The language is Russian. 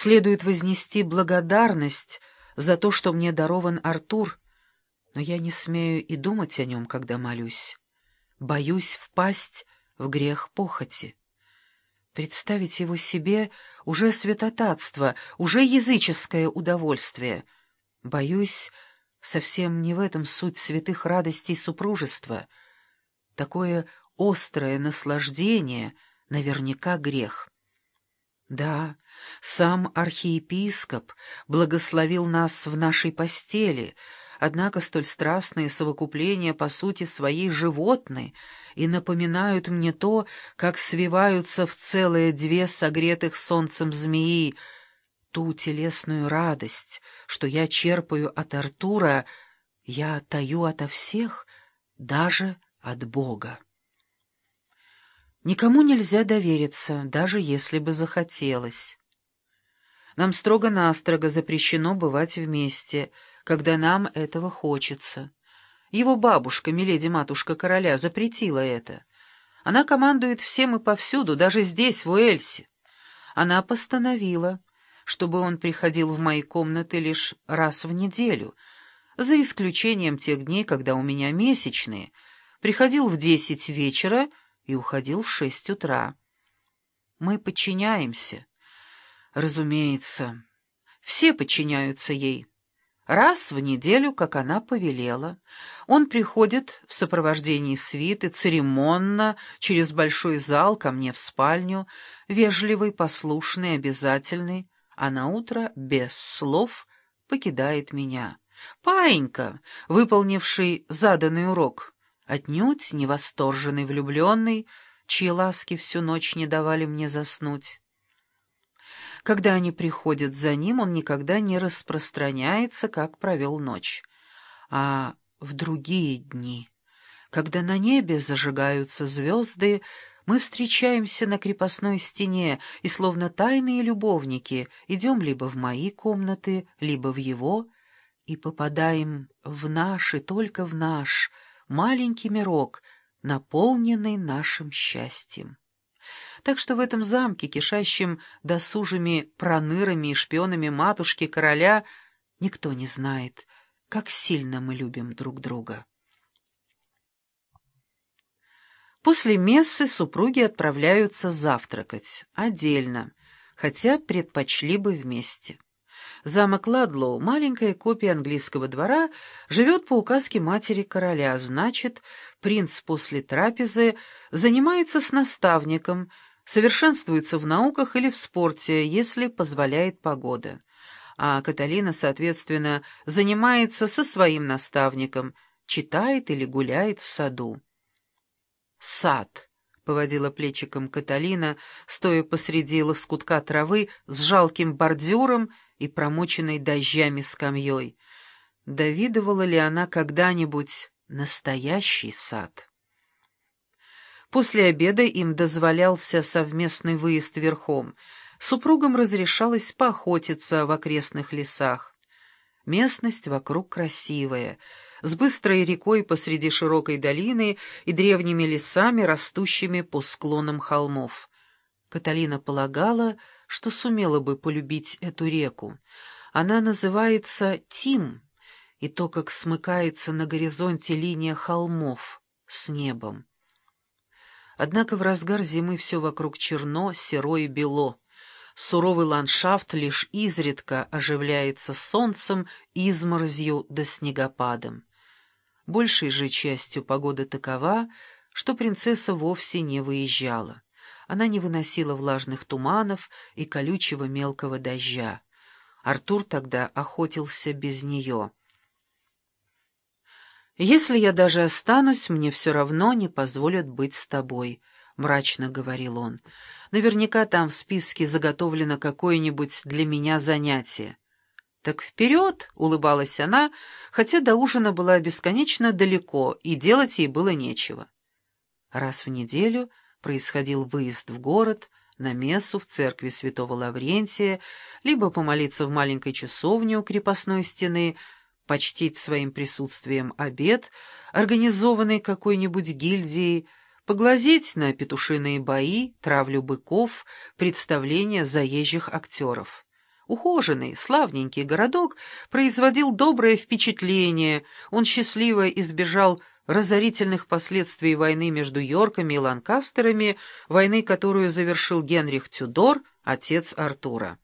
следует вознести благодарность за то, что мне дарован Артур, но я не смею и думать о нем, когда молюсь. Боюсь впасть в грех похоти. Представить его себе уже святотатство, уже языческое удовольствие. Боюсь, совсем не в этом суть святых радостей супружества. Такое острое наслаждение наверняка грех. Да, сам архиепископ благословил нас в нашей постели, однако столь страстные совокупления по сути своей животны и напоминают мне то, как свиваются в целые две согретых солнцем змеи, ту телесную радость, что я черпаю от Артура, я таю ото всех, даже от Бога. Никому нельзя довериться, даже если бы захотелось. Нам строго-настрого запрещено бывать вместе, когда нам этого хочется. Его бабушка, миледи-матушка короля, запретила это. Она командует всем и повсюду, даже здесь, в Уэльсе. Она постановила, чтобы он приходил в мои комнаты лишь раз в неделю, за исключением тех дней, когда у меня месячные, приходил в десять вечера и уходил в шесть утра. Мы подчиняемся. Разумеется, все подчиняются ей. Раз в неделю, как она повелела, он приходит в сопровождении свиты церемонно через большой зал ко мне в спальню, вежливый, послушный, обязательный, а на утро без слов покидает меня. Паинька, выполнивший заданный урок, отнюдь не восторженный влюбленный, чьи ласки всю ночь не давали мне заснуть. Когда они приходят за ним, он никогда не распространяется, как провел ночь. А в другие дни, когда на небе зажигаются звезды, мы встречаемся на крепостной стене и, словно тайные любовники, идем либо в мои комнаты, либо в его, и попадаем в наш и только в наш — маленький мирок, наполненный нашим счастьем. Так что в этом замке, кишащем досужими пронырами и шпионами матушки короля, никто не знает, как сильно мы любим друг друга. После мессы супруги отправляются завтракать, отдельно, хотя предпочли бы вместе. Замок Ладлоу, маленькая копия английского двора, живет по указке матери короля, значит, принц после трапезы занимается с наставником, совершенствуется в науках или в спорте, если позволяет погода. А Каталина, соответственно, занимается со своим наставником, читает или гуляет в саду. Сад — поводила плечиком Каталина, стоя посреди лоскутка травы с жалким бордюром и промоченной дождями скамьей. Довидывала ли она когда-нибудь настоящий сад? После обеда им дозволялся совместный выезд верхом. Супругам разрешалось поохотиться в окрестных лесах. Местность вокруг красивая, с быстрой рекой посреди широкой долины и древними лесами, растущими по склонам холмов. Каталина полагала, что сумела бы полюбить эту реку. Она называется Тим, и то, как смыкается на горизонте линия холмов с небом. Однако в разгар зимы все вокруг черно, серо и бело. Суровый ландшафт лишь изредка оживляется солнцем, изморозью да снегопадом. Большей же частью погода такова, что принцесса вовсе не выезжала. Она не выносила влажных туманов и колючего мелкого дождя. Артур тогда охотился без нее. «Если я даже останусь, мне все равно не позволят быть с тобой», — мрачно говорил он. «Наверняка там в списке заготовлено какое-нибудь для меня занятие». «Так вперед!» — улыбалась она, хотя до ужина была бесконечно далеко, и делать ей было нечего. Раз в неделю происходил выезд в город, на мессу в церкви святого Лаврентия, либо помолиться в маленькой часовне у крепостной стены, почтить своим присутствием обед, организованный какой-нибудь гильдией, поглазеть на петушиные бои, травлю быков, представления заезжих актеров. Ухоженный, славненький городок производил доброе впечатление, он счастливо избежал разорительных последствий войны между Йорками и Ланкастерами, войны, которую завершил Генрих Тюдор, отец Артура.